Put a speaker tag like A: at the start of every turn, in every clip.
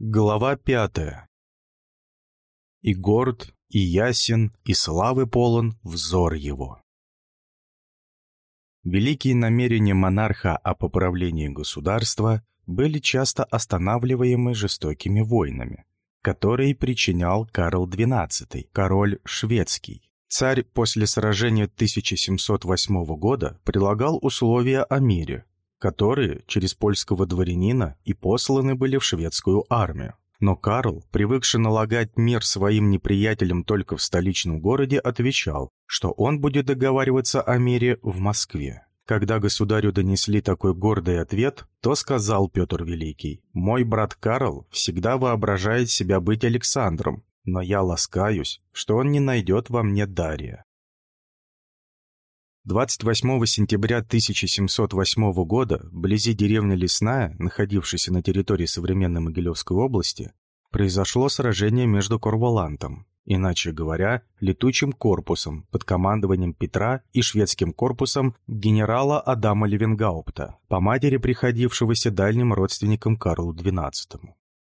A: Глава пятая. «И горд, и ясен, и славы полон взор его». Великие намерения монарха о поправлении государства были часто останавливаемы жестокими войнами, которые причинял Карл XII, король шведский. Царь после сражения 1708 года предлагал условия о мире, которые через польского дворянина и посланы были в шведскую армию. Но Карл, привыкший налагать мир своим неприятелям только в столичном городе, отвечал, что он будет договариваться о мире в Москве. Когда государю донесли такой гордый ответ, то сказал Петр Великий, «Мой брат Карл всегда воображает себя быть Александром, но я ласкаюсь, что он не найдет во мне Дария. 28 сентября 1708 года, вблизи деревни Лесная, находившейся на территории современной Могилевской области, произошло сражение между Корвалантом, иначе говоря, летучим корпусом под командованием Петра и шведским корпусом генерала Адама Левенгаупта, по матери приходившегося дальним родственником Карлу XII.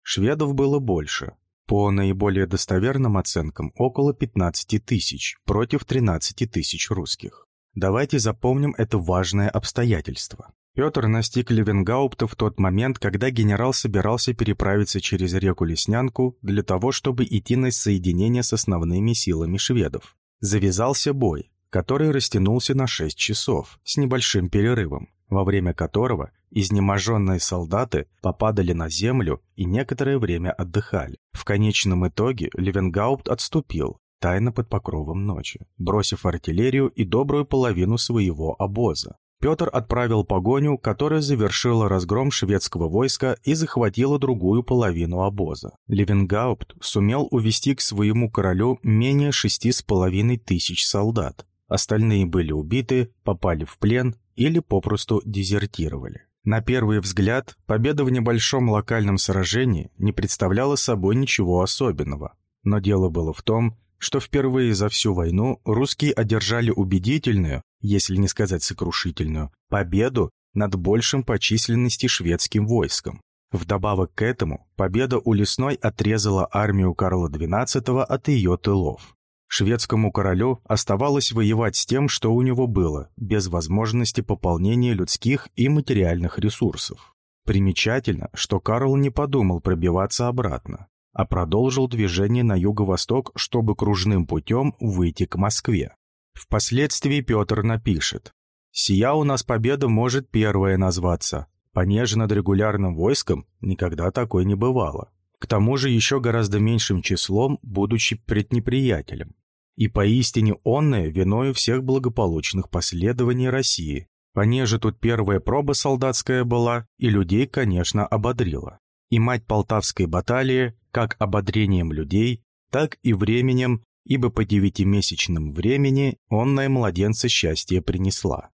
A: Шведов было больше, по наиболее достоверным оценкам около 15 тысяч против 13 тысяч русских. Давайте запомним это важное обстоятельство. Петр настиг Левенгаупта в тот момент, когда генерал собирался переправиться через реку Леснянку для того, чтобы идти на соединение с основными силами шведов. Завязался бой, который растянулся на 6 часов, с небольшим перерывом, во время которого изнеможенные солдаты попадали на землю и некоторое время отдыхали. В конечном итоге Левенгаупт отступил, тайно под покровом ночи, бросив артиллерию и добрую половину своего обоза. Петр отправил погоню, которая завершила разгром шведского войска и захватила другую половину обоза. Левенгаупт сумел увести к своему королю менее шести с половиной тысяч солдат. Остальные были убиты, попали в плен или попросту дезертировали. На первый взгляд, победа в небольшом локальном сражении не представляла собой ничего особенного. Но дело было в том, что впервые за всю войну русские одержали убедительную, если не сказать сокрушительную, победу над большим по численности шведским войском. Вдобавок к этому, победа у Лесной отрезала армию Карла XII от ее тылов. Шведскому королю оставалось воевать с тем, что у него было, без возможности пополнения людских и материальных ресурсов. Примечательно, что Карл не подумал пробиваться обратно а продолжил движение на юго-восток, чтобы кружным путем выйти к Москве. Впоследствии Петр напишет «Сия у нас победа может первая назваться. Понеже над регулярным войском никогда такой не бывало. К тому же еще гораздо меньшим числом, будучи преднеприятелем. И поистине онное виною всех благополучных последований России. Понеже тут первая проба солдатская была, и людей, конечно, ободрила. И мать Полтавской баталии как ободрением людей, так и временем, ибо по девятимесячном времени онное младенца счастье принесла.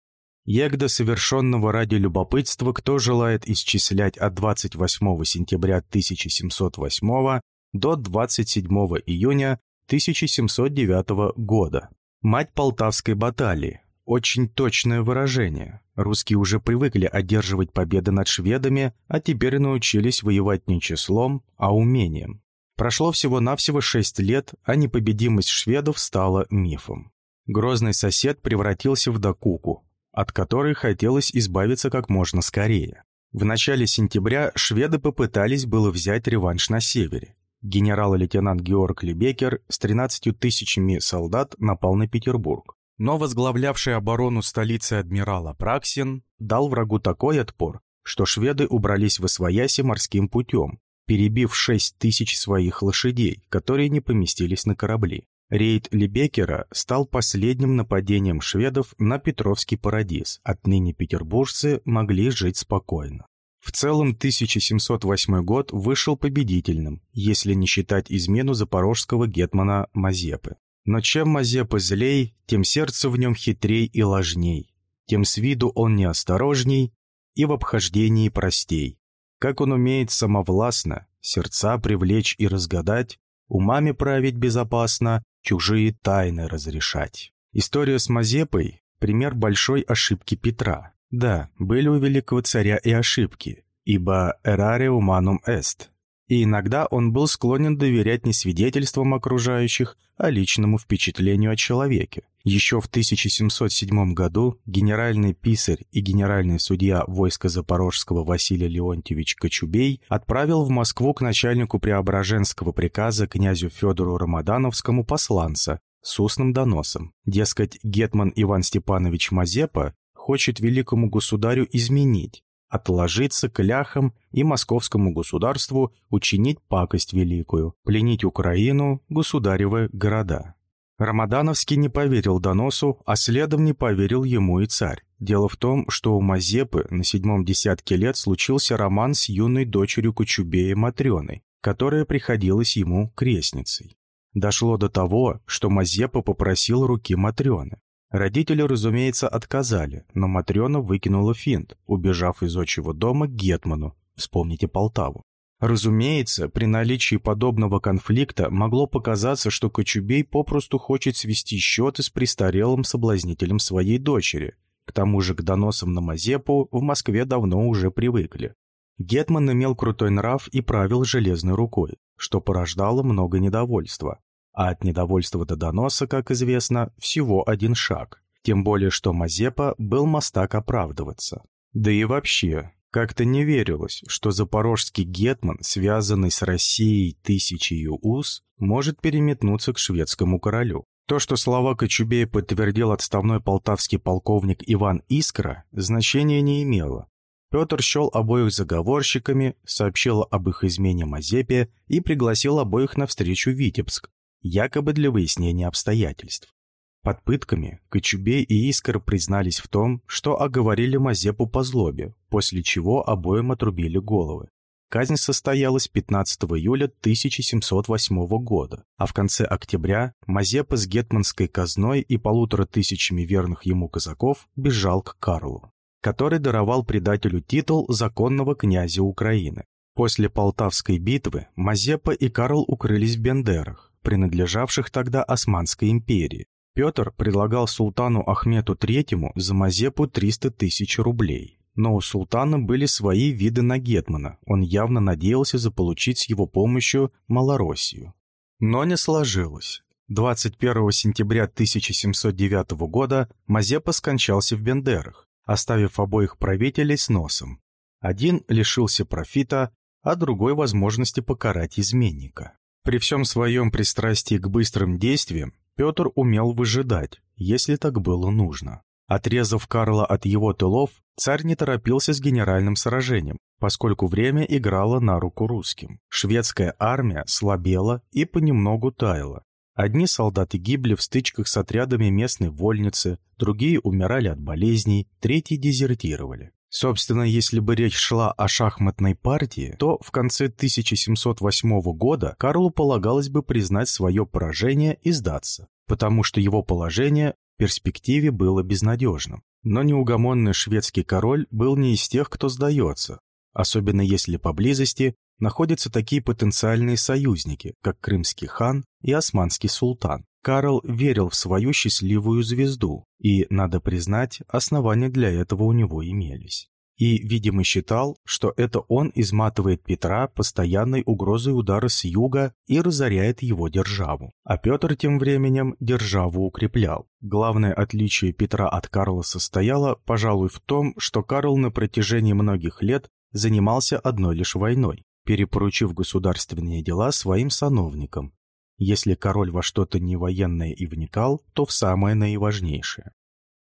A: Егда совершенного ради любопытства, кто желает исчислять от 28 сентября 1708 до 27 июня 1709 года. Мать Полтавской баталии. Очень точное выражение. Русские уже привыкли одерживать победы над шведами, а теперь научились воевать не числом, а умением. Прошло всего-навсего шесть лет, а непобедимость шведов стала мифом. Грозный сосед превратился в докуку, от которой хотелось избавиться как можно скорее. В начале сентября шведы попытались было взять реванш на севере. Генерал-лейтенант Георг Лебекер с 13 тысячами солдат напал на Петербург. Но возглавлявший оборону столицы адмирал Апраксин дал врагу такой отпор, что шведы убрались в Освояси морским путем, перебив 6 тысяч своих лошадей, которые не поместились на корабли. Рейд Лебекера стал последним нападением шведов на Петровский парадиз. Отныне петербуржцы могли жить спокойно. В целом 1708 год вышел победительным, если не считать измену запорожского гетмана Мазепы. Но чем Мазепа злей, тем сердце в нем хитрей и ложней, тем с виду он неосторожней и в обхождении простей. Как он умеет самовластно сердца привлечь и разгадать, умами править безопасно, чужие тайны разрешать. История с Мазепой – пример большой ошибки Петра. Да, были у великого царя и ошибки, ибо «errare humanum est» и иногда он был склонен доверять не свидетельствам окружающих, а личному впечатлению о человеке. Еще в 1707 году генеральный писарь и генеральный судья войска Запорожского Василий Леонтьевич Кочубей отправил в Москву к начальнику Преображенского приказа князю Федору Рамадановскому посланца с устным доносом. Дескать, гетман Иван Степанович Мазепа хочет великому государю изменить, отложиться к ляхам и московскому государству учинить пакость великую, пленить Украину, государевы города. Рамадановский не поверил доносу, а следом не поверил ему и царь. Дело в том, что у Мазепы на седьмом десятке лет случился роман с юной дочерью Кочубея Матрёной, которая приходилась ему крестницей. Дошло до того, что Мазепа попросил руки Матрёны. Родители, разумеется, отказали, но Матрёна выкинула финт, убежав из отчего дома к Гетману. Вспомните Полтаву. Разумеется, при наличии подобного конфликта могло показаться, что Кочубей попросту хочет свести счеты с престарелым соблазнителем своей дочери. К тому же к доносам на Мазепу в Москве давно уже привыкли. Гетман имел крутой нрав и правил железной рукой, что порождало много недовольства. А от недовольства до доноса, как известно, всего один шаг. Тем более, что Мазепа был мастак оправдываться. Да и вообще, как-то не верилось, что запорожский гетман, связанный с Россией тысячей уз, может переметнуться к шведскому королю. То, что слова Кочубея подтвердил отставной полтавский полковник Иван Искра, значения не имело. Петр счел обоих заговорщиками, сообщил об их измене Мазепе и пригласил обоих на встречу в Витебск, якобы для выяснения обстоятельств. Под пытками Кочубей и Искар признались в том, что оговорили Мазепу по злобе, после чего обоим отрубили головы. Казнь состоялась 15 июля 1708 года, а в конце октября Мазепа с гетманской казной и полутора тысячами верных ему казаков бежал к Карлу, который даровал предателю титул законного князя Украины. После Полтавской битвы Мазепа и Карл укрылись в Бендерах, принадлежавших тогда Османской империи. Петр предлагал султану Ахмету III за Мазепу 300 тысяч рублей. Но у султана были свои виды на Гетмана, он явно надеялся заполучить с его помощью Малороссию. Но не сложилось. 21 сентября 1709 года Мазепа скончался в Бендерах, оставив обоих правителей с носом. Один лишился профита, а другой возможности покарать изменника. При всем своем пристрастии к быстрым действиям Петр умел выжидать, если так было нужно. Отрезав Карла от его тылов, царь не торопился с генеральным сражением, поскольку время играло на руку русским. Шведская армия слабела и понемногу таяла. Одни солдаты гибли в стычках с отрядами местной вольницы, другие умирали от болезней, третьи дезертировали. Собственно, если бы речь шла о шахматной партии, то в конце 1708 года Карлу полагалось бы признать свое поражение и сдаться, потому что его положение в перспективе было безнадежным. Но неугомонный шведский король был не из тех, кто сдается, особенно если поблизости находятся такие потенциальные союзники, как крымский хан и османский султан. Карл верил в свою счастливую звезду, и, надо признать, основания для этого у него имелись. И, видимо, считал, что это он изматывает Петра постоянной угрозой удара с юга и разоряет его державу. А Петр тем временем державу укреплял. Главное отличие Петра от Карла состояло, пожалуй, в том, что Карл на протяжении многих лет занимался одной лишь войной, перепоручив государственные дела своим сановникам, если король во что-то не военное и вникал, то в самое наиважнейшее.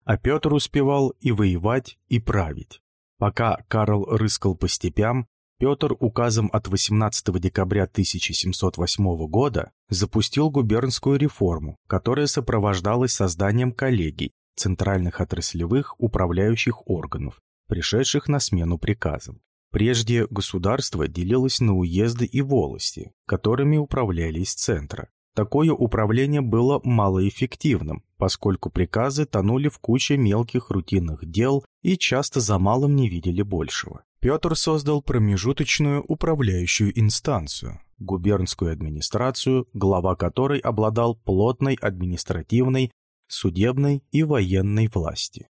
A: А Петр успевал и воевать, и править. Пока Карл рыскал по степям, Петр указом от 18 декабря 1708 года запустил губернскую реформу, которая сопровождалась созданием коллегий, центральных отраслевых управляющих органов, пришедших на смену приказам. Прежде государство делилось на уезды и волости, которыми управляли из центра. Такое управление было малоэффективным, поскольку приказы тонули в куче мелких рутинных дел и часто за малым не видели большего. Петр создал промежуточную управляющую инстанцию, губернскую администрацию, глава которой обладал плотной административной, судебной и военной власти.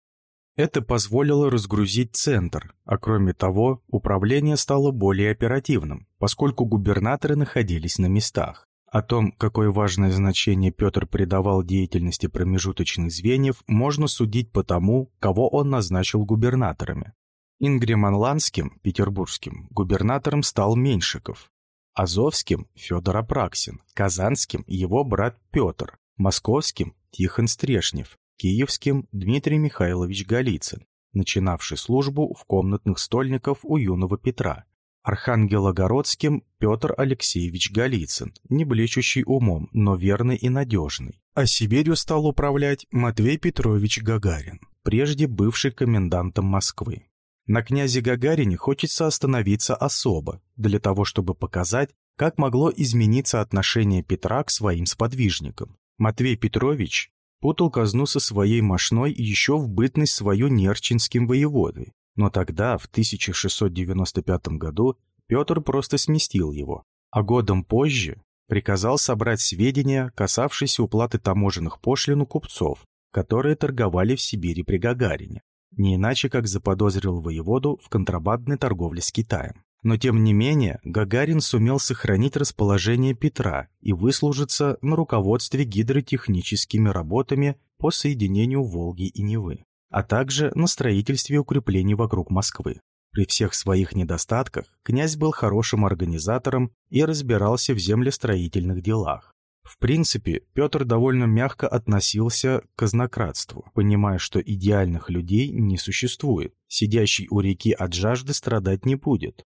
A: Это позволило разгрузить центр, а кроме того, управление стало более оперативным, поскольку губернаторы находились на местах. О том, какое важное значение Петр придавал деятельности промежуточных звеньев, можно судить по тому, кого он назначил губернаторами. Ингриманландским, петербургским, губернатором стал Меньшиков, Азовским – Федор Апраксин, Казанским – его брат Петр, Московским – Тихон Стрешнев, Киевским – Дмитрий Михайлович Голицын, начинавший службу в комнатных стольников у юного Петра, Архангелогородским Петр Алексеевич Голицын, не блещущий умом, но верный и надежный. А Сибирью стал управлять Матвей Петрович Гагарин, прежде бывший комендантом Москвы. На князе Гагарине хочется остановиться особо, для того чтобы показать, как могло измениться отношение Петра к своим сподвижникам. Матвей Петрович путал казну со своей мошной еще в бытность свою нерчинским воеводой, но тогда, в 1695 году, Петр просто сместил его, а годом позже приказал собрать сведения, касавшиеся уплаты таможенных пошлин у купцов, которые торговали в Сибири при Гагарине, не иначе как заподозрил воеводу в контрабандной торговле с Китаем. Но тем не менее, Гагарин сумел сохранить расположение Петра и выслужиться на руководстве гидротехническими работами по соединению Волги и Невы а также на строительстве укреплений вокруг Москвы. При всех своих недостатках князь был хорошим организатором и разбирался в землестроительных делах. В принципе, Петр довольно мягко относился к казнократству, понимая, что идеальных людей не существует, сидящий у реки от жажды страдать не будет.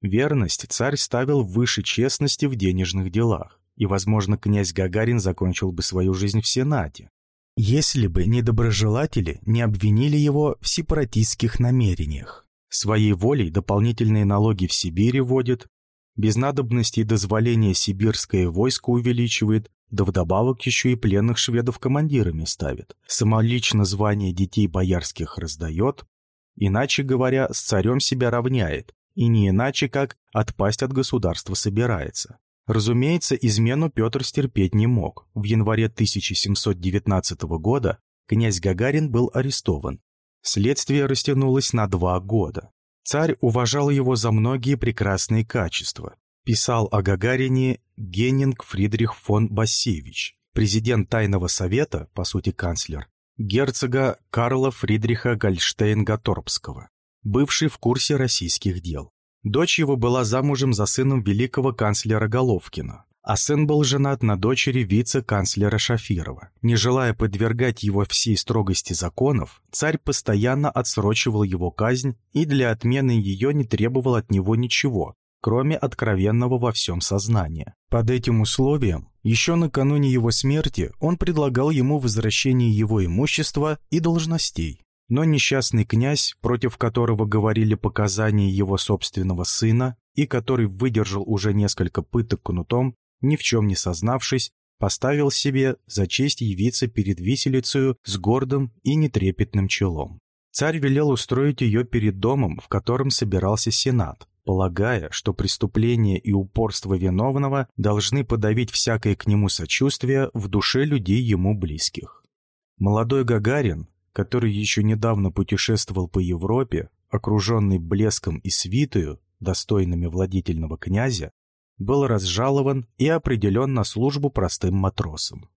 A: Верность царь ставил выше честности в денежных делах, и, возможно, князь Гагарин закончил бы свою жизнь в Сенате, если бы недоброжелатели не обвинили его в сепаратистских намерениях. Своей волей дополнительные налоги в Сибири вводит, без надобности и дозволения сибирское войско увеличивает, да вдобавок еще и пленных шведов командирами ставит, самолично звание детей боярских раздает, иначе говоря, с царем себя равняет, и не иначе как отпасть от государства собирается. Разумеется, измену Петр стерпеть не мог. В январе 1719 года князь Гагарин был арестован. Следствие растянулось на два года. Царь уважал его за многие прекрасные качества. Писал о Гагарине Геннинг Фридрих фон Бассевич, президент Тайного совета, по сути канцлер, герцога Карла Фридриха Гольштейн-Гаторбского, бывший в курсе российских дел. Дочь его была замужем за сыном великого канцлера Головкина, а сын был женат на дочери вице-канцлера Шафирова. Не желая подвергать его всей строгости законов, царь постоянно отсрочивал его казнь и для отмены ее не требовал от него ничего, кроме откровенного во всем сознания. Под этим условием, еще накануне его смерти, он предлагал ему возвращение его имущества и должностей. Но несчастный князь, против которого говорили показания его собственного сына и который выдержал уже несколько пыток кнутом, ни в чем не сознавшись, поставил себе за честь явиться перед виселицею с гордым и нетрепетным челом. Царь велел устроить ее перед домом, в котором собирался сенат, полагая, что преступление и упорство виновного должны подавить всякое к нему сочувствие в душе людей ему близких. Молодой Гагарин, который еще недавно путешествовал по Европе, окруженный блеском и свитою, достойными владительного князя, был разжалован и определен на службу простым матросом.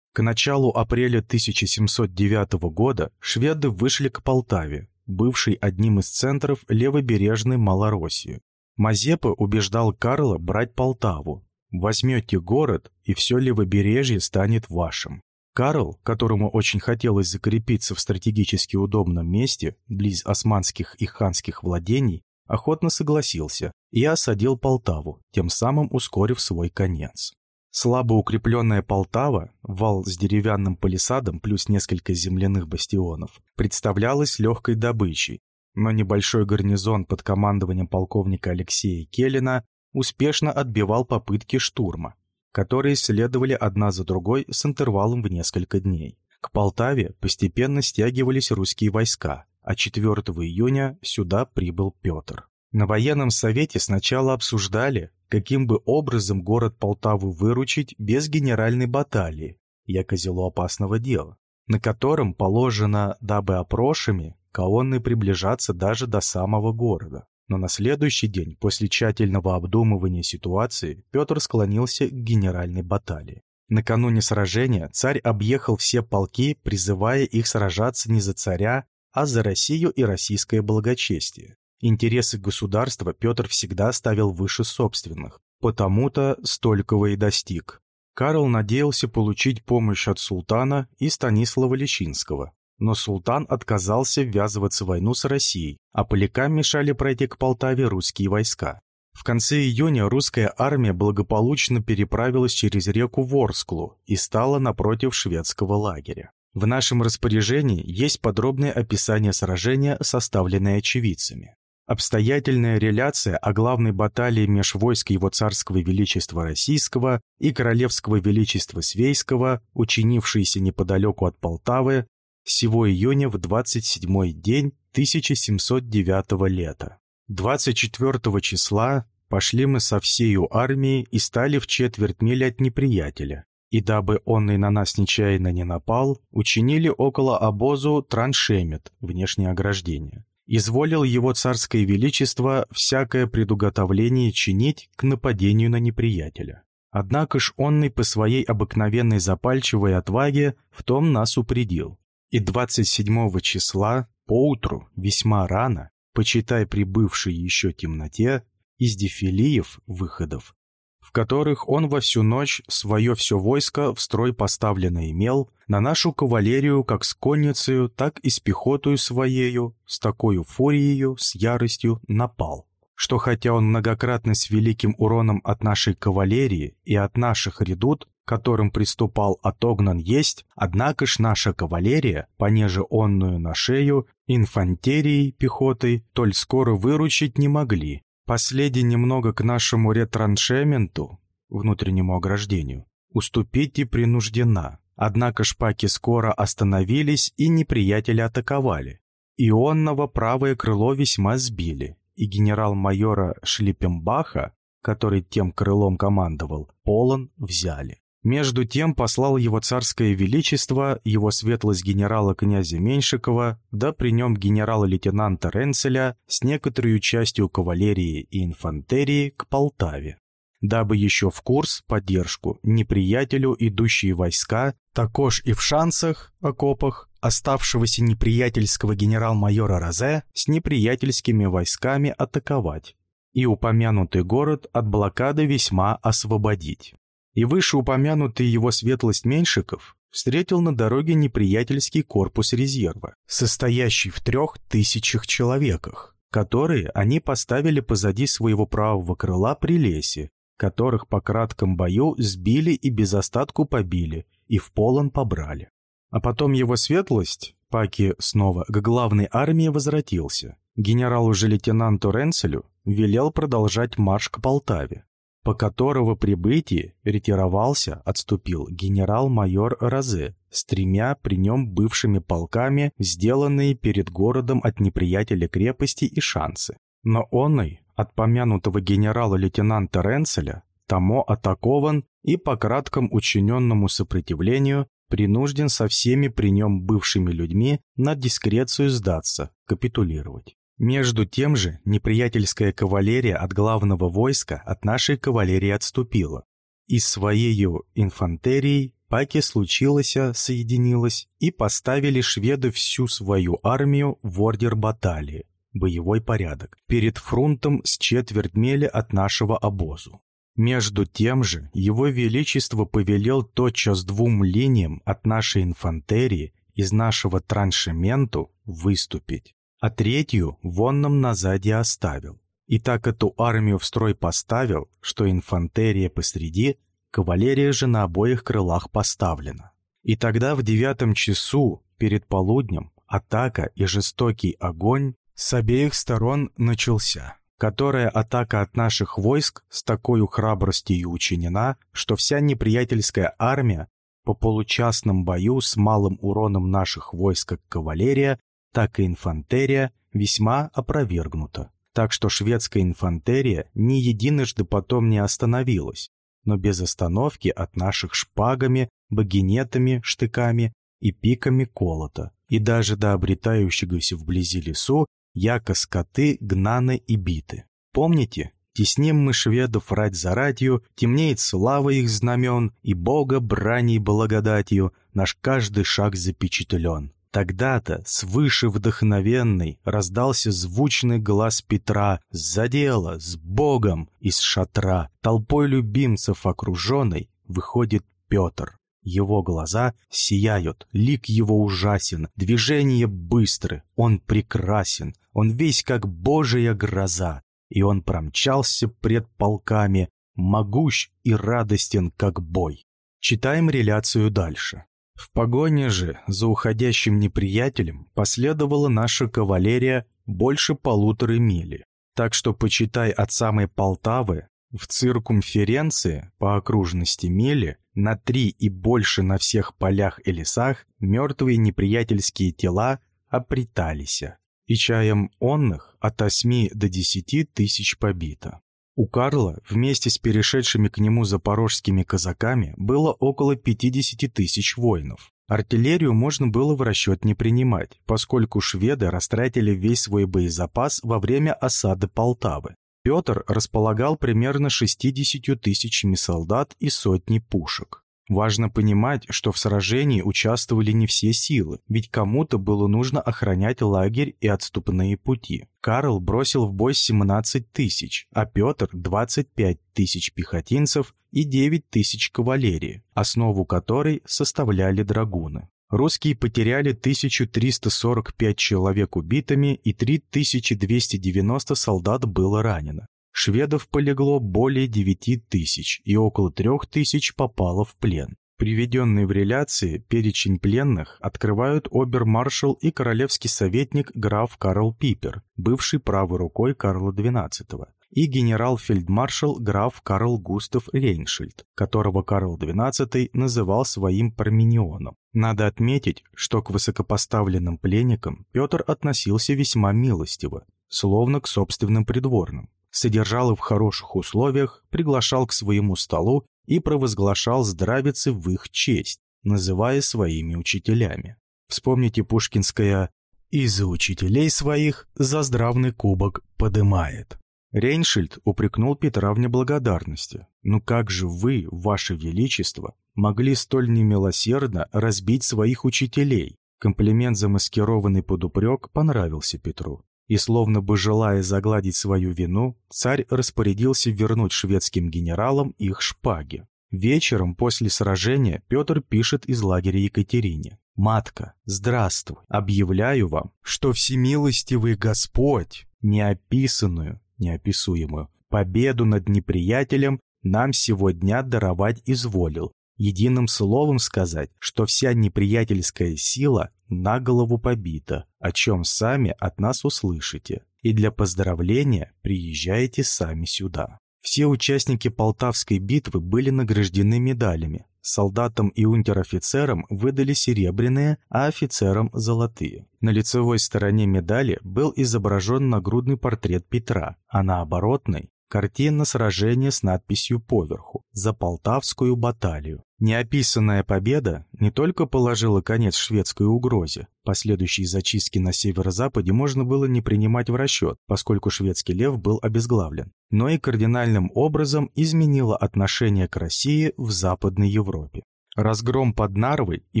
A: К началу апреля 1709 года шведы вышли к Полтаве, бывшей одним из центров левобережной Малороссии. Мазепа убеждал Карла брать Полтаву. «Возьмете город, и все левобережье станет вашим». Карл, которому очень хотелось закрепиться в стратегически удобном месте, близ османских и ханских владений, охотно согласился и осадил Полтаву, тем самым ускорив свой конец. Слабо укрепленная Полтава, вал с деревянным палисадом плюс несколько земляных бастионов, представлялась легкой добычей, но небольшой гарнизон под командованием полковника Алексея Келлина успешно отбивал попытки штурма, которые следовали одна за другой с интервалом в несколько дней. К Полтаве постепенно стягивались русские войска, а 4 июня сюда прибыл Петр. На военном совете сначала обсуждали, каким бы образом город Полтаву выручить без генеральной баталии, яко зело опасного дела. на котором положено, дабы опрошами, колонны приближаться даже до самого города. Но на следующий день, после тщательного обдумывания ситуации, Петр склонился к генеральной баталии. Накануне сражения царь объехал все полки, призывая их сражаться не за царя, а за Россию и российское благочестие. Интересы государства Петр всегда ставил выше собственных, потому-то столького и достиг. Карл надеялся получить помощь от султана и Станислава Лещинского. Но султан отказался ввязываться в войну с Россией, а полякам мешали пройти к Полтаве русские войска. В конце июня русская армия благополучно переправилась через реку Ворсклу и стала напротив шведского лагеря. В нашем распоряжении есть подробное описание сражения, составленное очевидцами. Обстоятельная реляция о главной баталии меж войск его царского величества российского и королевского величества свейского, учинившейся неподалеку от Полтавы, всего июня в 27-й день 1709 лета. 24 числа пошли мы со всею армией и стали в четверть мили от неприятеля. И дабы он и на нас нечаянно не напал, учинили около обозу траншемет, внешнее ограждение. Изволил его царское величество всякое предуготовление чинить к нападению на неприятеля. Однако ж онный по своей обыкновенной запальчивой отваге в том нас упредил. И 27 числа, поутру, весьма рано, почитай прибывшей еще темноте, из дефилиев выходов, в которых он во всю ночь свое все войско в строй поставлено имел, на нашу кавалерию как с конницею, так и с пехотою своею, с такой фурией, с яростью напал. Что хотя он многократно с великим уроном от нашей кавалерии и от наших редут, которым приступал отогнан есть, однако ж наша кавалерия, понеже онную на шею, инфантерией, пехотой, толь скоро выручить не могли, Последи немного к нашему ретраншементу, внутреннему ограждению, уступить и принуждена. Однако шпаки скоро остановились и неприятеля атаковали. Ионного правое крыло весьма сбили, и генерал-майора Шлиппенбаха, который тем крылом командовал, полон взяли. Между тем послал его царское величество, его светлость генерала князя Меньшикова, да при нем генерала-лейтенанта Ренцеля с некоторой частью кавалерии и инфантерии к Полтаве, дабы еще в курс поддержку неприятелю идущие войска, також и в шансах, окопах, оставшегося неприятельского генерал-майора Розе с неприятельскими войсками атаковать и упомянутый город от блокады весьма освободить и вышеупомянутый его светлость Меньшиков встретил на дороге неприятельский корпус резерва, состоящий в трех тысячах человеках, которые они поставили позади своего правого крыла при лесе, которых по кратком бою сбили и без остатку побили, и в полон побрали. А потом его светлость, Паки снова к главной армии возвратился. Генералу же лейтенанту Ренцелю велел продолжать марш к Полтаве по которого прибытии ретировался, отступил генерал-майор Розе с тремя при нем бывшими полками, сделанные перед городом от неприятеля крепости и шансы. Но онный, от помянутого генерала-лейтенанта Ренцеля, тому атакован и по кратком учиненному сопротивлению принужден со всеми при нем бывшими людьми на дискрецию сдаться, капитулировать. Между тем же неприятельская кавалерия от главного войска от нашей кавалерии отступила. И своею инфантерией Паки случилось, соединилась и поставили шведы всю свою армию в ордер баталии, боевой порядок, перед фронтом с четверть мили от нашего обозу. Между тем же его величество повелел тотчас двум линиям от нашей инфантерии из нашего траншементу выступить а третью вонном назади оставил. И так эту армию в строй поставил, что инфантерия посреди, кавалерия же на обоих крылах поставлена. И тогда в девятом часу, перед полуднем, атака и жестокий огонь с обеих сторон начался, которая атака от наших войск с такой храбростью учинена, что вся неприятельская армия по получасном бою с малым уроном наших войск как кавалерия так и инфантерия весьма опровергнута. Так что шведская инфантерия ни единожды потом не остановилась, но без остановки от наших шпагами, багинетами, штыками и пиками колота, и даже до обретающегося вблизи лесу, яко скоты, гнаны и биты. Помните, Тесним мы шведов рать за ратью, темнеет слава их знамен, и Бога браней благодатью наш каждый шаг запечатлен. Тогда-то, свыше вдохновенный, раздался звучный глаз Петра «За дело, с Богом!» из шатра. Толпой любимцев окруженный выходит Петр. Его глаза сияют, лик его ужасен, движения быстры, он прекрасен, он весь как божья гроза и он промчался пред полками, могущ и радостен, как бой. Читаем реляцию дальше. В погоне же за уходящим неприятелем последовала наша кавалерия больше полуторы мили. Так что, почитай от самой Полтавы, в циркумференции по окружности мили на три и больше на всех полях и лесах мертвые неприятельские тела опритались и чаем онных от 8 до 10 тысяч побито. У Карла вместе с перешедшими к нему запорожскими казаками было около 50 тысяч воинов. Артиллерию можно было в расчет не принимать, поскольку шведы растратили весь свой боезапас во время осады Полтавы. Петр располагал примерно 60 тысячами солдат и сотней пушек. Важно понимать, что в сражении участвовали не все силы, ведь кому-то было нужно охранять лагерь и отступные пути. Карл бросил в бой 17 тысяч, а Петр – 25 тысяч пехотинцев и 9 тысяч кавалерии, основу которой составляли драгуны. Русские потеряли 1345 человек убитыми и 3290 солдат было ранено. Шведов полегло более 9 тысяч, и около 3 тысяч попало в плен. Приведенный в реляции перечень пленных открывают обер-маршал и королевский советник граф Карл Пипер, бывший правой рукой Карла XII, и генерал-фельдмаршал граф Карл Густав Рейншильд, которого Карл XII называл своим парменионом. Надо отметить, что к высокопоставленным пленникам Петр относился весьма милостиво, словно к собственным придворным содержал в хороших условиях, приглашал к своему столу и провозглашал здравицы в их честь, называя своими учителями. Вспомните пушкинское «И за учителей своих за здравный кубок подымает». Рейншильд упрекнул Петра в неблагодарности. «Ну как же вы, ваше величество, могли столь немилосердно разбить своих учителей?» Комплимент, замаскированный под упрек, понравился Петру и, словно бы желая загладить свою вину, царь распорядился вернуть шведским генералам их шпаги. Вечером после сражения Петр пишет из лагеря Екатерине. «Матка, здравствуй! Объявляю вам, что всемилостивый Господь, неописанную, неописуемую, победу над неприятелем нам сегодня даровать изволил, единым словом сказать, что вся неприятельская сила на голову побита, о чем сами от нас услышите, и для поздравления приезжайте сами сюда. Все участники Полтавской битвы были награждены медалями. Солдатам и унтер-офицерам выдали серебряные, а офицерам – золотые. На лицевой стороне медали был изображен нагрудный портрет Петра, а на оборотной Картина сражения с надписью поверху «За Полтавскую баталию». Неописанная победа не только положила конец шведской угрозе, последующие зачистки на северо-западе можно было не принимать в расчет, поскольку шведский лев был обезглавлен, но и кардинальным образом изменила отношение к России в Западной Европе. Разгром под Нарвой и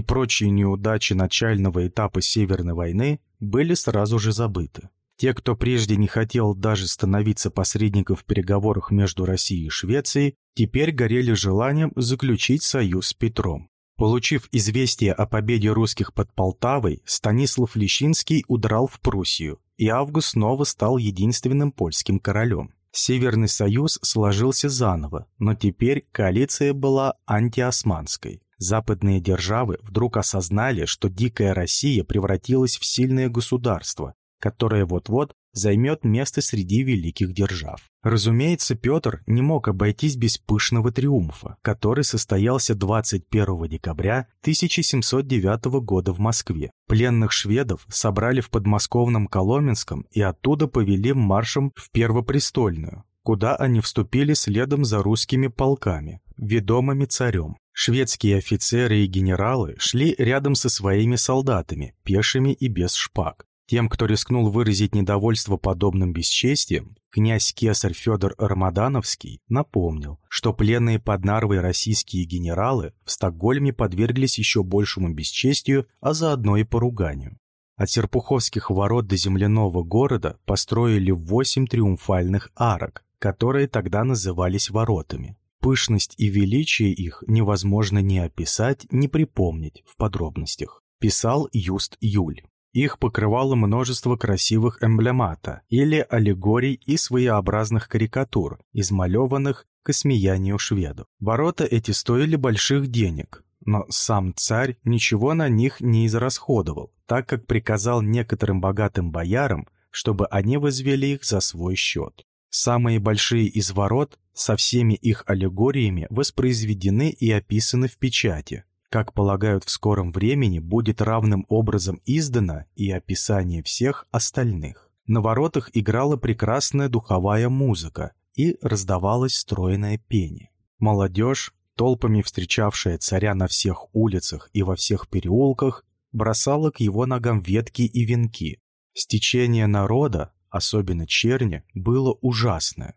A: прочие неудачи начального этапа Северной войны были сразу же забыты. Те, кто прежде не хотел даже становиться посредником в переговорах между Россией и Швецией, теперь горели желанием заключить союз с Петром. Получив известие о победе русских под Полтавой, Станислав Лещинский удрал в Пруссию, и Август снова стал единственным польским королем. Северный союз сложился заново, но теперь коалиция была антиосманской. Западные державы вдруг осознали, что дикая Россия превратилась в сильное государство, которое вот-вот займет место среди великих держав. Разумеется, Петр не мог обойтись без пышного триумфа, который состоялся 21 декабря 1709 года в Москве. Пленных шведов собрали в подмосковном Коломенском и оттуда повели маршем в Первопрестольную, куда они вступили следом за русскими полками, ведомыми царем. Шведские офицеры и генералы шли рядом со своими солдатами, пешими и без шпаг. Тем, кто рискнул выразить недовольство подобным бесчестием, князь Кесарь Федор Армадановский напомнил, что пленные под Нарвой российские генералы в Стокгольме подверглись еще большему бесчестию, а заодно и поруганию. От Серпуховских ворот до земляного города построили восемь триумфальных арок, которые тогда назывались воротами. Пышность и величие их невозможно ни описать, ни припомнить в подробностях, писал Юст Юль. Их покрывало множество красивых эмблемата или аллегорий и своеобразных карикатур, измалеванных к осмеянию шведов. Ворота эти стоили больших денег, но сам царь ничего на них не израсходовал, так как приказал некоторым богатым боярам, чтобы они возвели их за свой счет. Самые большие из ворот со всеми их аллегориями воспроизведены и описаны в печати, как полагают в скором времени, будет равным образом издано и описание всех остальных. На воротах играла прекрасная духовая музыка и раздавалось стройное пение. Молодежь, толпами встречавшая царя на всех улицах и во всех переулках, бросала к его ногам ветки и венки. Стечение народа, особенно черни, было ужасное.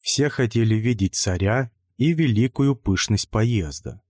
A: Все хотели видеть царя и великую пышность поезда.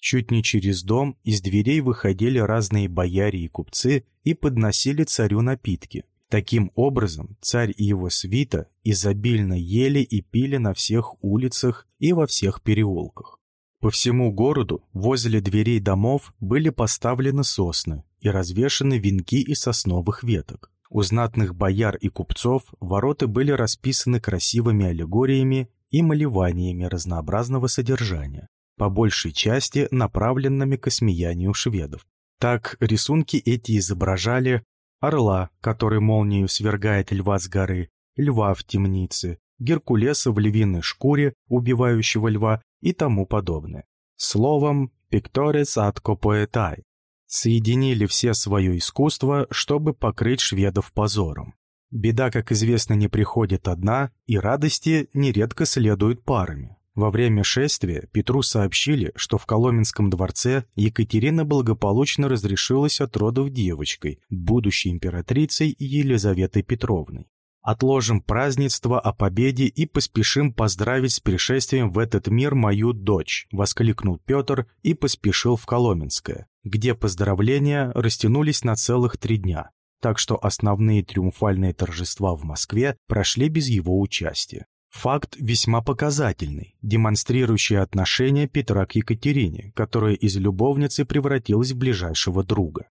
A: Чуть не через дом из дверей выходили разные бояре и купцы и подносили царю напитки. Таким образом, царь и его свита изобильно ели и пили на всех улицах и во всех переулках. По всему городу возле дверей домов были поставлены сосны и развешаны венки из сосновых веток. У знатных бояр и купцов ворота были расписаны красивыми аллегориями и малеваниями разнообразного содержания по большей части направленными к осмеянию шведов. Так рисунки эти изображали орла, который молнию свергает льва с горы, льва в темнице, Геркулеса в львиной шкуре, убивающего льва и тому подобное. Словом, пикторис атко поэтай. Соединили все свое искусство, чтобы покрыть шведов позором. Беда, как известно, не приходит одна, и радости нередко следуют парами. Во время шествия Петру сообщили, что в Коломенском дворце Екатерина благополучно разрешилась от родов девочкой, будущей императрицей Елизаветой Петровной. Отложим празднество о победе и поспешим поздравить с пришествием в этот мир мою дочь», — воскликнул Петр и поспешил в Коломенское, где поздравления растянулись на целых три дня, так что основные триумфальные торжества в Москве прошли без его участия. Факт весьма показательный, демонстрирующий отношение Петра к Екатерине, которая из любовницы превратилась в ближайшего друга.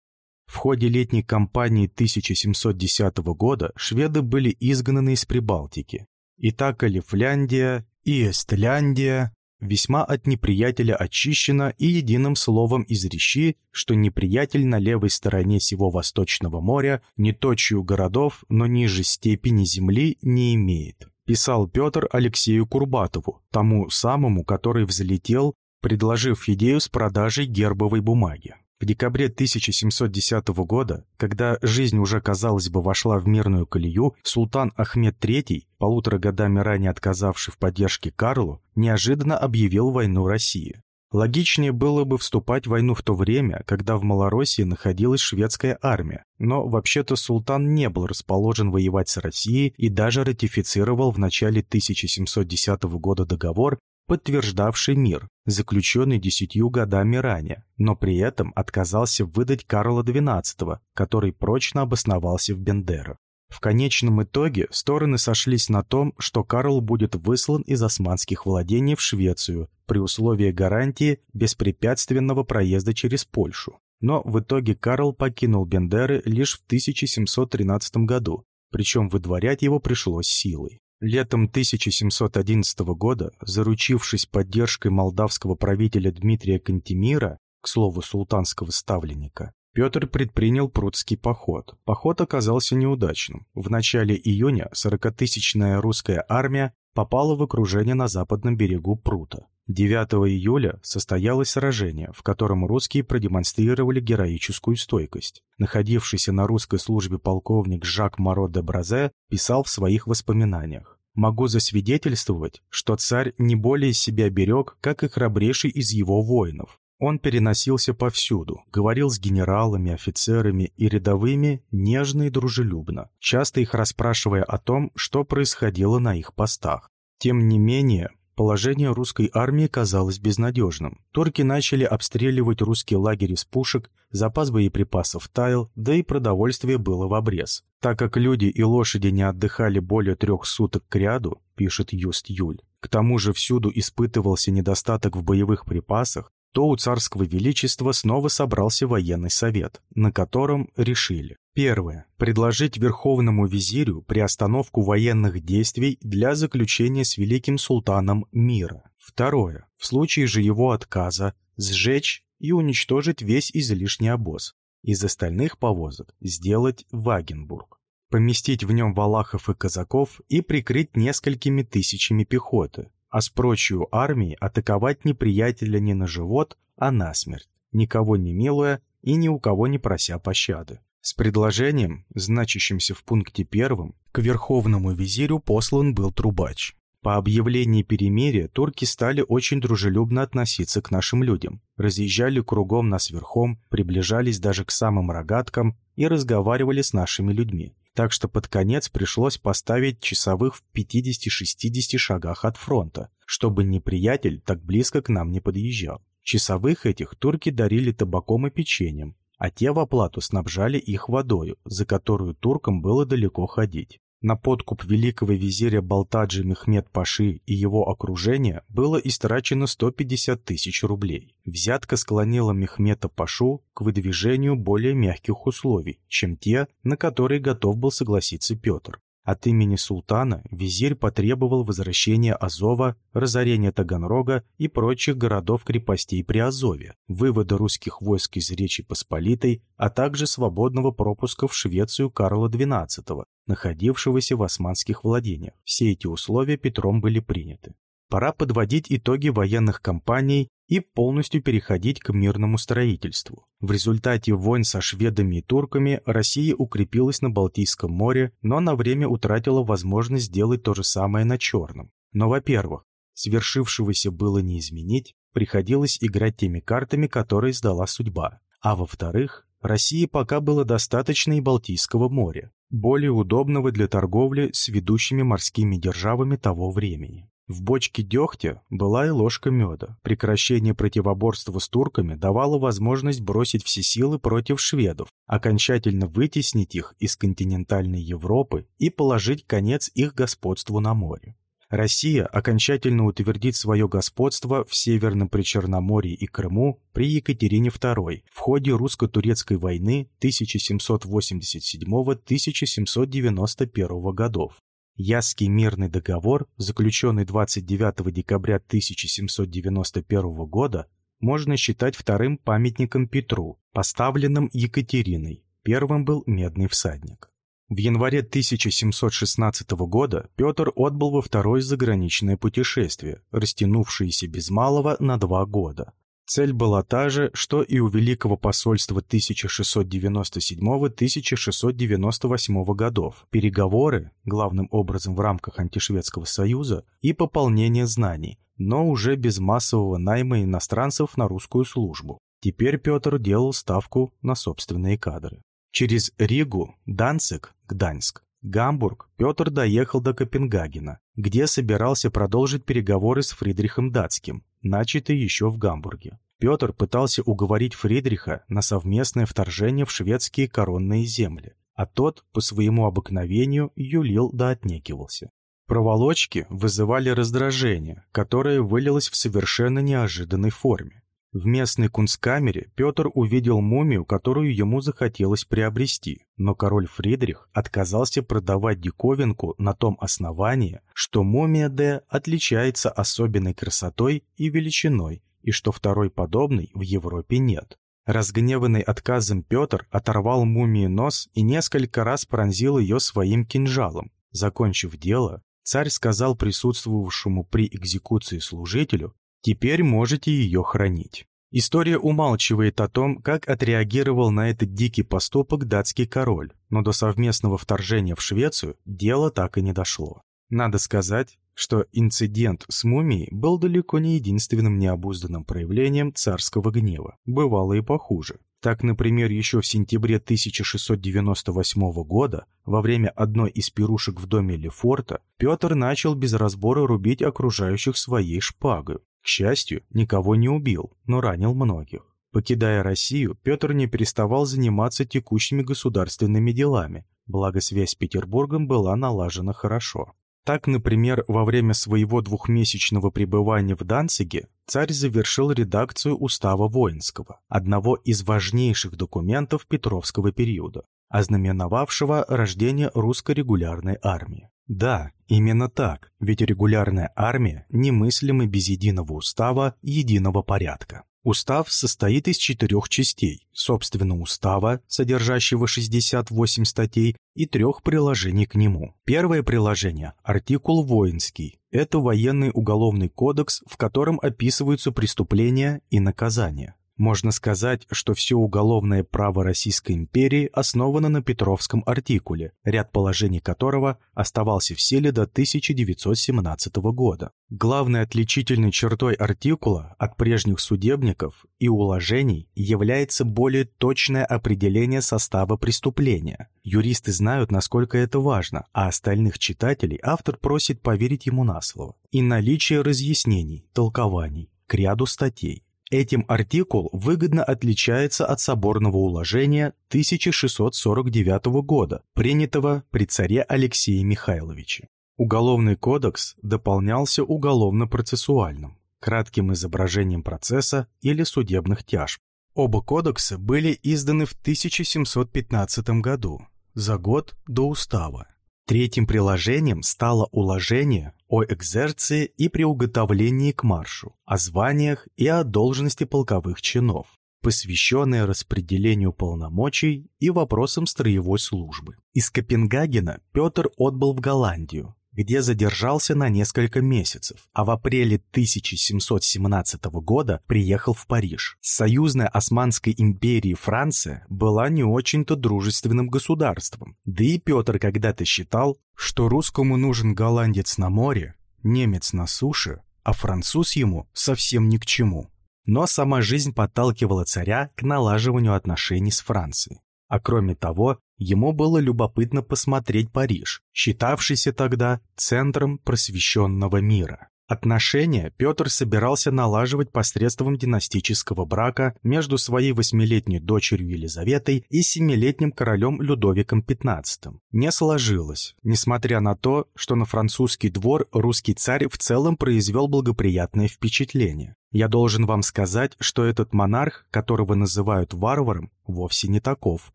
A: В ходе летней кампании 1710 года шведы были изгнаны из Прибалтики. И так Лифляндия, и Эстляндия весьма от неприятеля очищена и единым словом изрещи, что неприятель на левой стороне всего Восточного моря не точью городов, но ниже степени земли не имеет писал Петр Алексею Курбатову, тому самому, который взлетел, предложив идею с продажей гербовой бумаги. В декабре 1710 года, когда жизнь уже, казалось бы, вошла в мирную колею, султан Ахмед III, полутора годами ранее отказавший в поддержке Карлу, неожиданно объявил войну России. Логичнее было бы вступать в войну в то время, когда в Малороссии находилась шведская армия, но вообще-то султан не был расположен воевать с Россией и даже ратифицировал в начале 1710 года договор, подтверждавший мир, заключенный десятью годами ранее, но при этом отказался выдать Карла XII, который прочно обосновался в Бендерах. В конечном итоге стороны сошлись на том, что Карл будет выслан из османских владений в Швецию при условии гарантии беспрепятственного проезда через Польшу. Но в итоге Карл покинул Бендеры лишь в 1713 году, причем выдворять его пришлось силой. Летом 1711 года, заручившись поддержкой молдавского правителя Дмитрия Кантемира, к слову, султанского ставленника, Петр предпринял прудский поход. Поход оказался неудачным. В начале июня 40-тысячная русская армия попала в окружение на западном берегу Прута. 9 июля состоялось сражение, в котором русские продемонстрировали героическую стойкость. Находившийся на русской службе полковник Жак Моро де Бразе писал в своих воспоминаниях. Могу засвидетельствовать, что царь не более себя берег, как и храбрейший из его воинов. Он переносился повсюду, говорил с генералами, офицерами и рядовыми нежно и дружелюбно, часто их расспрашивая о том, что происходило на их постах. Тем не менее, Положение русской армии казалось безнадежным. Турки начали обстреливать русские лагеря из пушек, запас боеприпасов таял, да и продовольствие было в обрез. Так как люди и лошади не отдыхали более трех суток к ряду, пишет Юст Юль, к тому же всюду испытывался недостаток в боевых припасах, то у царского величества снова собрался военный совет, на котором решили Первое. Предложить Верховному визирю приостановку военных действий для заключения с великим султаном мира. Второе. В случае же его отказа сжечь и уничтожить весь излишний обоз. Из остальных повозок сделать Вагенбург. Поместить в нем валахов и казаков и прикрыть несколькими тысячами пехоты, а с прочую армией атаковать неприятеля не на живот, а на смерть, никого не милуя и ни у кого не прося пощады. С предложением, значащимся в пункте первом, к верховному визирю послан был трубач. По объявлении перемирия турки стали очень дружелюбно относиться к нашим людям, разъезжали кругом нас верхом, приближались даже к самым рогаткам и разговаривали с нашими людьми. Так что под конец пришлось поставить часовых в 50-60 шагах от фронта, чтобы неприятель так близко к нам не подъезжал. Часовых этих турки дарили табаком и печеньем, а те в оплату снабжали их водою, за которую туркам было далеко ходить. На подкуп великого визиря Балтаджи Мехмед Паши и его окружения было истрачено 150 тысяч рублей. Взятка склонила Мехмета Пашу к выдвижению более мягких условий, чем те, на которые готов был согласиться Петр. От имени султана визирь потребовал возвращения Азова, разорения Таганрога и прочих городов-крепостей при Азове, вывода русских войск из Речи Посполитой, а также свободного пропуска в Швецию Карла XII, находившегося в османских владениях. Все эти условия Петром были приняты. Пора подводить итоги военных кампаний и полностью переходить к мирному строительству. В результате войн со шведами и турками Россия укрепилась на Балтийском море, но на время утратила возможность сделать то же самое на Черном. Но, во-первых, свершившегося было не изменить, приходилось играть теми картами, которые сдала судьба. А во-вторых, России пока было достаточно и Балтийского моря, более удобного для торговли с ведущими морскими державами того времени. В бочке дегтя была и ложка меда. Прекращение противоборства с турками давало возможность бросить все силы против шведов, окончательно вытеснить их из континентальной Европы и положить конец их господству на море. Россия окончательно утвердит свое господство в Северном Причерноморье и Крыму при Екатерине II в ходе русско-турецкой войны 1787-1791 годов. Ясский мирный договор, заключенный 29 декабря 1791 года, можно считать вторым памятником Петру, поставленным Екатериной. Первым был медный всадник. В январе 1716 года Петр отбыл во второе заграничное путешествие, растянувшееся без малого на два года. Цель была та же, что и у Великого посольства 1697-1698 годов. Переговоры, главным образом в рамках антишведского союза, и пополнение знаний, но уже без массового найма иностранцев на русскую службу. Теперь Петр делал ставку на собственные кадры. Через Ригу, Данциг, Гданьск, Гамбург Петр доехал до Копенгагена, где собирался продолжить переговоры с Фридрихом Датским, начатый еще в Гамбурге. Петр пытался уговорить Фридриха на совместное вторжение в шведские коронные земли, а тот, по своему обыкновению, юлил да отнекивался. Проволочки вызывали раздражение, которое вылилось в совершенно неожиданной форме. В местной кунсткамере Петр увидел мумию, которую ему захотелось приобрести, но король Фридрих отказался продавать диковинку на том основании, что мумия Д отличается особенной красотой и величиной, и что второй подобной в Европе нет. Разгневанный отказом Петр оторвал мумии нос и несколько раз пронзил ее своим кинжалом. Закончив дело, царь сказал присутствовавшему при экзекуции служителю, Теперь можете ее хранить. История умалчивает о том, как отреагировал на этот дикий поступок датский король, но до совместного вторжения в Швецию дело так и не дошло. Надо сказать, что инцидент с мумией был далеко не единственным необузданным проявлением царского гнева. Бывало и похуже. Так, например, еще в сентябре 1698 года, во время одной из пирушек в доме Лефорта, Петр начал без разбора рубить окружающих своей шпагой. К счастью, никого не убил, но ранил многих. Покидая Россию, Петр не переставал заниматься текущими государственными делами, благо связь с Петербургом была налажена хорошо. Так, например, во время своего двухмесячного пребывания в Данциге царь завершил редакцию Устава воинского, одного из важнейших документов Петровского периода, ознаменовавшего рождение русской регулярной армии. Да, именно так, ведь регулярная армия немыслима без единого устава, единого порядка. Устав состоит из четырех частей, собственно устава, содержащего 68 статей, и трех приложений к нему. Первое приложение – артикул воинский. Это военный уголовный кодекс, в котором описываются преступления и наказания. Можно сказать, что все уголовное право Российской империи основано на Петровском артикуле, ряд положений которого оставался в силе до 1917 года. Главной отличительной чертой артикула от прежних судебников и уложений является более точное определение состава преступления. Юристы знают, насколько это важно, а остальных читателей автор просит поверить ему на слово. И наличие разъяснений, толкований к ряду статей. Этим артикул выгодно отличается от соборного уложения 1649 года, принятого при царе Алексее Михайловиче. Уголовный кодекс дополнялся уголовно-процессуальным, кратким изображением процесса или судебных тяжб. Оба кодекса были изданы в 1715 году, за год до устава. Третьим приложением стало уложение о экзерции и приуготовлении к маршу, о званиях и о должности полковых чинов, посвященное распределению полномочий и вопросам строевой службы. Из Копенгагена Петр отбыл в Голландию, где задержался на несколько месяцев, а в апреле 1717 года приехал в Париж. Союзная Османской империи Франция была не очень-то дружественным государством, да и Петр когда-то считал, что русскому нужен голландец на море, немец на суше, а француз ему совсем ни к чему. Но сама жизнь подталкивала царя к налаживанию отношений с Францией. А кроме того, ему было любопытно посмотреть Париж, считавшийся тогда центром просвещенного мира. Отношения Петр собирался налаживать посредством династического брака между своей восьмилетней дочерью Елизаветой и семилетним королем Людовиком XV. Не сложилось, несмотря на то, что на французский двор русский царь в целом произвел благоприятное впечатление. Я должен вам сказать, что этот монарх, которого называют варваром, вовсе не таков.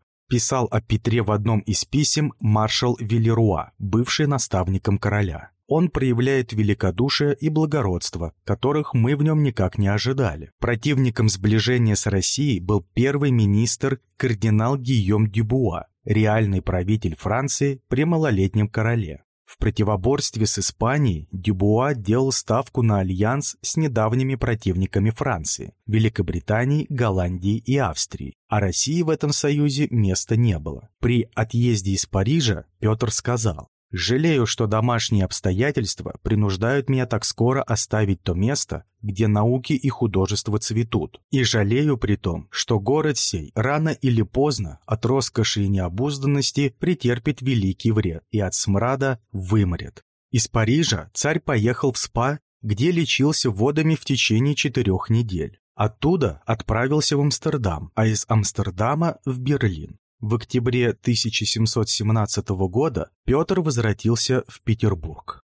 A: Писал о Петре в одном из писем маршал Велеруа, бывший наставником короля. Он проявляет великодушие и благородство, которых мы в нем никак не ожидали. Противником сближения с Россией был первый министр кардинал Гийом Дюбуа, реальный правитель Франции при малолетнем короле. В противоборстве с Испанией Дюбуа делал ставку на альянс с недавними противниками Франции – Великобританией, Голландией и Австрией, а России в этом союзе места не было. При отъезде из Парижа Петр сказал Жалею, что домашние обстоятельства принуждают меня так скоро оставить то место, где науки и художество цветут. И жалею при том, что город сей рано или поздно от роскоши и необузданности претерпит великий вред и от смрада вымрет. Из Парижа царь поехал в СПА, где лечился водами в течение четырех недель. Оттуда отправился в Амстердам, а из Амстердама в Берлин. В октябре 1717 года Петр возвратился в Петербург.